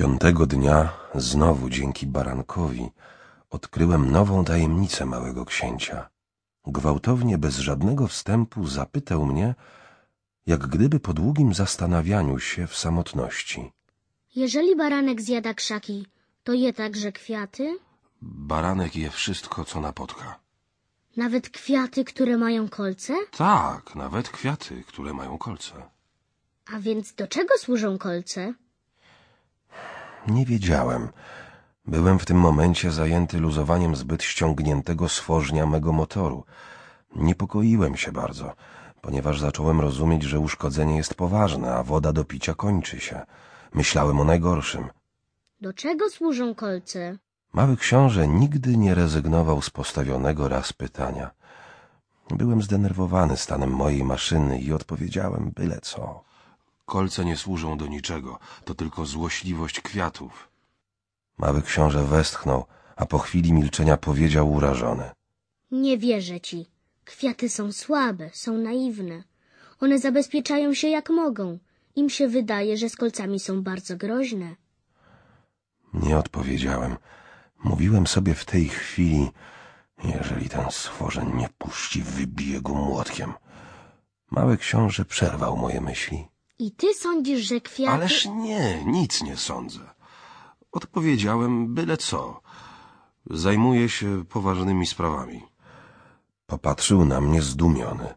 Piątego dnia, znowu dzięki barankowi, odkryłem nową tajemnicę małego księcia. Gwałtownie, bez żadnego wstępu, zapytał mnie, jak gdyby po długim zastanawianiu się w samotności. Jeżeli baranek zjada krzaki, to je także kwiaty? Baranek je wszystko, co napotka. Nawet kwiaty, które mają kolce? Tak, nawet kwiaty, które mają kolce. A więc do czego służą kolce? Nie wiedziałem. Byłem w tym momencie zajęty luzowaniem zbyt ściągniętego stworznia mego motoru. Niepokoiłem się bardzo, ponieważ zacząłem rozumieć, że uszkodzenie jest poważne, a woda do picia kończy się. Myślałem o najgorszym. Do czego służą kolce? Mały książę nigdy nie rezygnował z postawionego raz pytania. Byłem zdenerwowany stanem mojej maszyny i odpowiedziałem byle co. Kolce nie służą do niczego, to tylko złośliwość kwiatów. Mały książę westchnął, a po chwili milczenia powiedział urażony. Nie wierzę ci. Kwiaty są słabe, są naiwne. One zabezpieczają się jak mogą. Im się wydaje, że z kolcami są bardzo groźne. Nie odpowiedziałem. Mówiłem sobie w tej chwili, jeżeli ten stworzeń nie puści, wybiję go młotkiem. Mały książę przerwał moje myśli. I ty sądzisz, że kwiaty... Ależ nie, nic nie sądzę. Odpowiedziałem byle co. Zajmuję się poważnymi sprawami. Popatrzył na mnie zdumiony.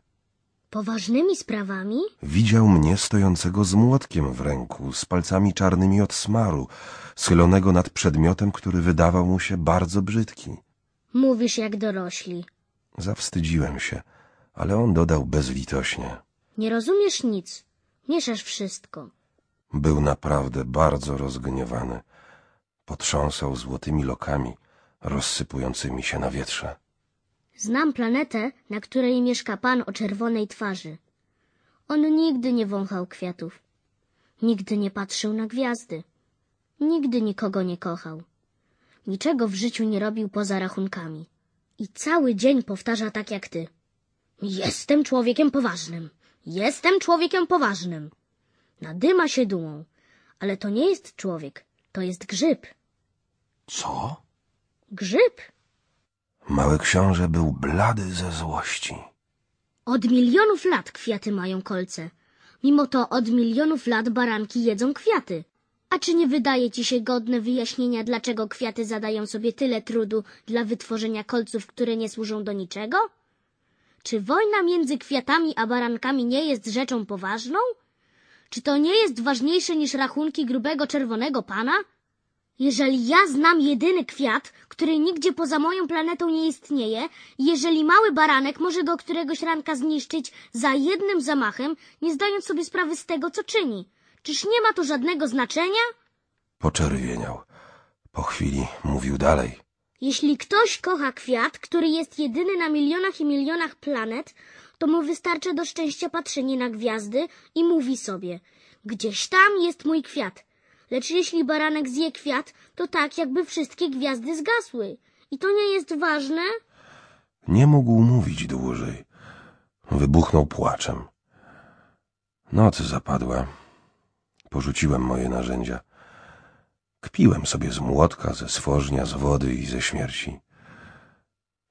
Poważnymi sprawami? Widział mnie stojącego z młotkiem w ręku, z palcami czarnymi od smaru, schylonego nad przedmiotem, który wydawał mu się bardzo brzydki. Mówisz jak dorośli. Zawstydziłem się, ale on dodał bezlitośnie. Nie rozumiesz nic. Mieszasz wszystko. Był naprawdę bardzo rozgniewany. Potrząsał złotymi lokami, rozsypującymi się na wietrze. Znam planetę, na której mieszka pan o czerwonej twarzy. On nigdy nie wąchał kwiatów. Nigdy nie patrzył na gwiazdy. Nigdy nikogo nie kochał. Niczego w życiu nie robił poza rachunkami. I cały dzień powtarza tak jak ty. Jestem człowiekiem poważnym. Jestem człowiekiem poważnym. Nadyma się dumą. Ale to nie jest człowiek. To jest grzyb. Co? Grzyb. Mały książę był blady ze złości. Od milionów lat kwiaty mają kolce. Mimo to od milionów lat baranki jedzą kwiaty. A czy nie wydaje ci się godne wyjaśnienia, dlaczego kwiaty zadają sobie tyle trudu dla wytworzenia kolców, które nie służą do niczego? Czy wojna między kwiatami a barankami nie jest rzeczą poważną? Czy to nie jest ważniejsze niż rachunki grubego czerwonego pana? Jeżeli ja znam jedyny kwiat, który nigdzie poza moją planetą nie istnieje, jeżeli mały baranek może go któregoś ranka zniszczyć za jednym zamachem, nie zdając sobie sprawy z tego, co czyni, czyż nie ma to żadnego znaczenia? Poczerwieniał. Po chwili mówił dalej. Jeśli ktoś kocha kwiat, który jest jedyny na milionach i milionach planet, to mu wystarcza do szczęścia patrzenie na gwiazdy i mówi sobie, gdzieś tam jest mój kwiat. Lecz jeśli baranek zje kwiat, to tak jakby wszystkie gwiazdy zgasły. I to nie jest ważne? Nie mógł mówić dłużej. Wybuchnął płaczem. Noc zapadła. Porzuciłem moje narzędzia. Kpiłem sobie z młotka, ze stworznia, z wody i ze śmierci.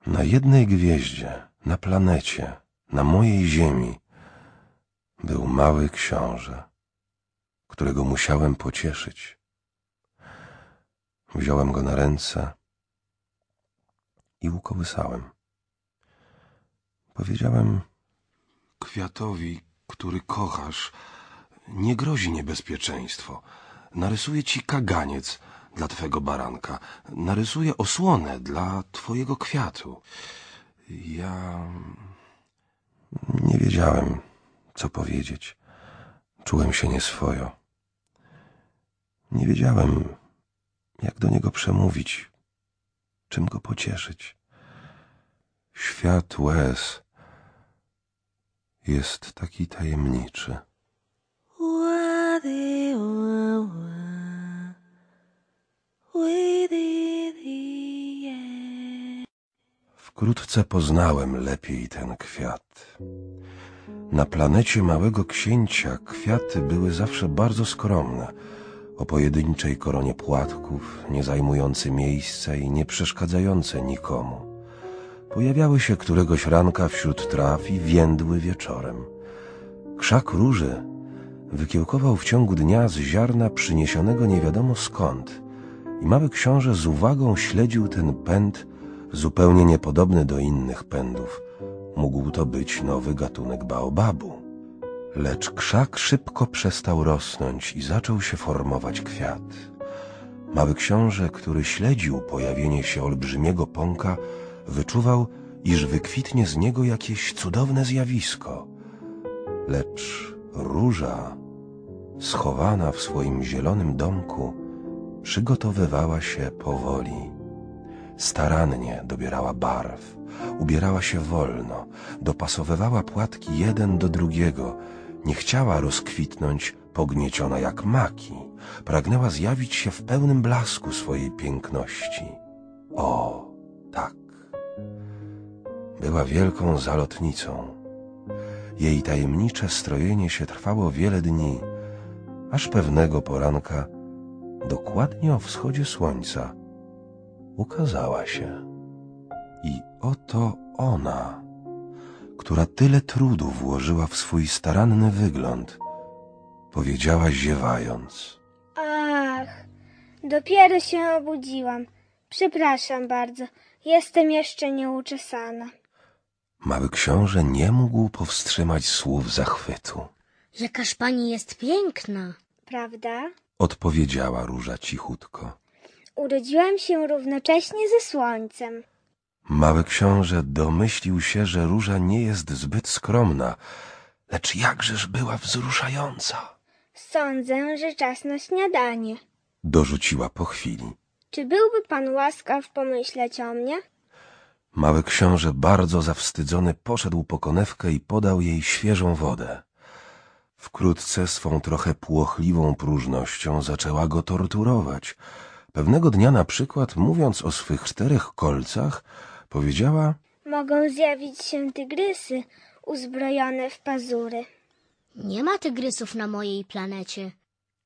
Na jednej gwieździe, na planecie, na mojej ziemi był mały książę, którego musiałem pocieszyć. Wziąłem go na ręce i ukołysałem. Powiedziałem, kwiatowi, który kochasz, nie grozi niebezpieczeństwo. Narysuję ci kaganiec dla twego baranka. Narysuję osłonę dla twojego kwiatu. Ja nie wiedziałem, co powiedzieć. Czułem się nieswojo. Nie wiedziałem, jak do niego przemówić, czym go pocieszyć. Świat łez jest taki tajemniczy. Wkrótce poznałem lepiej ten kwiat. Na planecie małego księcia kwiaty były zawsze bardzo skromne. o pojedynczej koronie płatków, nie zajmujące miejsca i nie przeszkadzające nikomu. Pojawiały się któregoś ranka wśród traw i więdły wieczorem. Krzak róży wykiełkował w ciągu dnia z ziarna przyniesionego nie wiadomo skąd i mały książę z uwagą śledził ten pęd zupełnie niepodobny do innych pędów. Mógł to być nowy gatunek baobabu. Lecz krzak szybko przestał rosnąć i zaczął się formować kwiat. Mały książę, który śledził pojawienie się olbrzymiego pąka, wyczuwał, iż wykwitnie z niego jakieś cudowne zjawisko. Lecz róża, schowana w swoim zielonym domku, przygotowywała się powoli. Starannie dobierała barw, ubierała się wolno, dopasowywała płatki jeden do drugiego. Nie chciała rozkwitnąć pognieciona jak maki. Pragnęła zjawić się w pełnym blasku swojej piękności. O, tak. Była wielką zalotnicą. Jej tajemnicze strojenie się trwało wiele dni, aż pewnego poranka, dokładnie o wschodzie słońca, ukazała się. I oto ona, która tyle trudu włożyła w swój staranny wygląd, powiedziała ziewając. Ach, dopiero się obudziłam. Przepraszam bardzo, jestem jeszcze nieuczesana. Mały książę nie mógł powstrzymać słów zachwytu. Jakaż pani jest piękna. Prawda? Odpowiedziała róża cichutko. Urodziłam się równocześnie ze słońcem. Mały książę domyślił się, że róża nie jest zbyt skromna, lecz jakżeż była wzruszająca. Sądzę, że czas na śniadanie. Dorzuciła po chwili. Czy byłby pan łaskaw pomyśleć o mnie? Mały książę, bardzo zawstydzony, poszedł po konewkę i podał jej świeżą wodę. Wkrótce swą trochę płochliwą próżnością zaczęła go torturować. Pewnego dnia na przykład, mówiąc o swych czterech kolcach, powiedziała Mogą zjawić się tygrysy uzbrojone w pazury. Nie ma tygrysów na mojej planecie.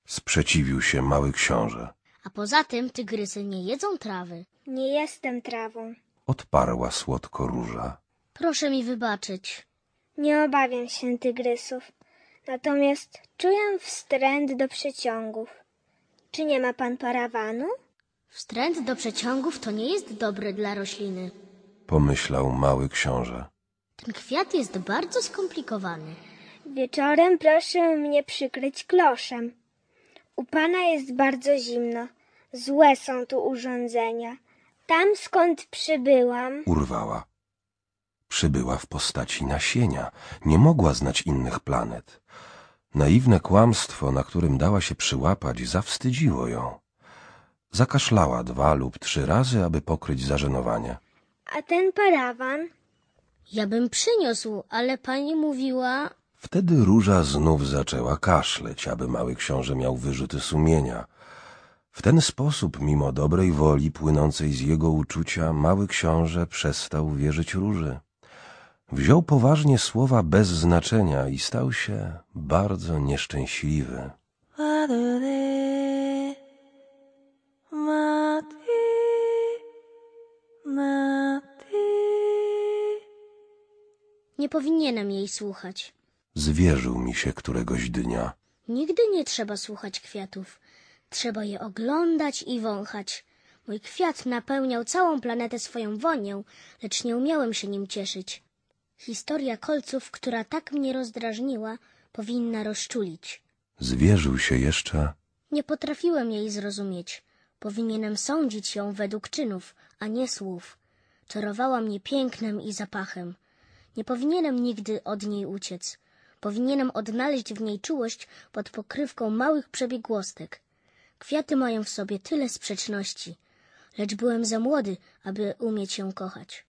Sprzeciwił się mały książę. A poza tym tygrysy nie jedzą trawy. Nie jestem trawą. Odparła słodko róża. Proszę mi wybaczyć. Nie obawiam się tygrysów. Natomiast czuję wstręt do przeciągów. Czy nie ma pan parawanu? Wstręt do przeciągów to nie jest dobre dla rośliny. Pomyślał mały książę. Ten kwiat jest bardzo skomplikowany. Wieczorem proszę mnie przykryć kloszem. U pana jest bardzo zimno. Złe są tu urządzenia. Tam skąd przybyłam, Urwała. Przybyła w postaci nasienia. Nie mogła znać innych planet. Naiwne kłamstwo, na którym dała się przyłapać, zawstydziło ją. Zakaszlała dwa lub trzy razy, aby pokryć zażenowanie. a ten parawan Ja bym przyniósł, ale pani mówiła... Wtedy róża znów zaczęła kaszleć, aby mały książę miał wyrzuty sumienia. W ten sposób, mimo dobrej woli płynącej z jego uczucia, mały książę przestał wierzyć róży. Wziął poważnie słowa bez znaczenia i stał się bardzo nieszczęśliwy. Nie powinienem jej słuchać. Zwierzył mi się któregoś dnia. Nigdy nie trzeba słuchać kwiatów. Trzeba je oglądać i wąchać. Mój kwiat napełniał całą planetę swoją wonią, lecz nie umiałem się nim cieszyć. Historia kolców, która tak mnie rozdrażniła, powinna rozczulić. Zwierzył się jeszcze Nie potrafiłem jej zrozumieć. Powinienem sądzić ją według czynów, a nie słów. Czarowała mnie pięknem i zapachem. Nie powinienem nigdy od niej uciec. Powinienem odnaleźć w niej czułość pod pokrywką małych przebiegłostek. Kwiaty mają w sobie tyle sprzeczności, lecz byłem za młody, aby umieć ją kochać.